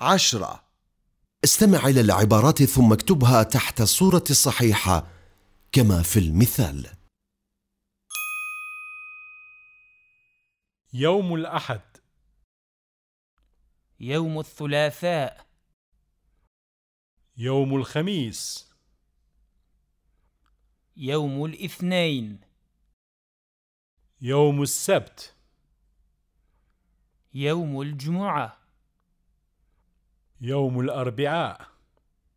عشرة. استمع إلى العبارات ثم اكتبها تحت الصورة الصحيحة كما في المثال. يوم الأحد. يوم الثلاثاء. يوم الخميس. يوم الاثنين. يوم السبت. يوم الجمعة. يوم الأربعاء.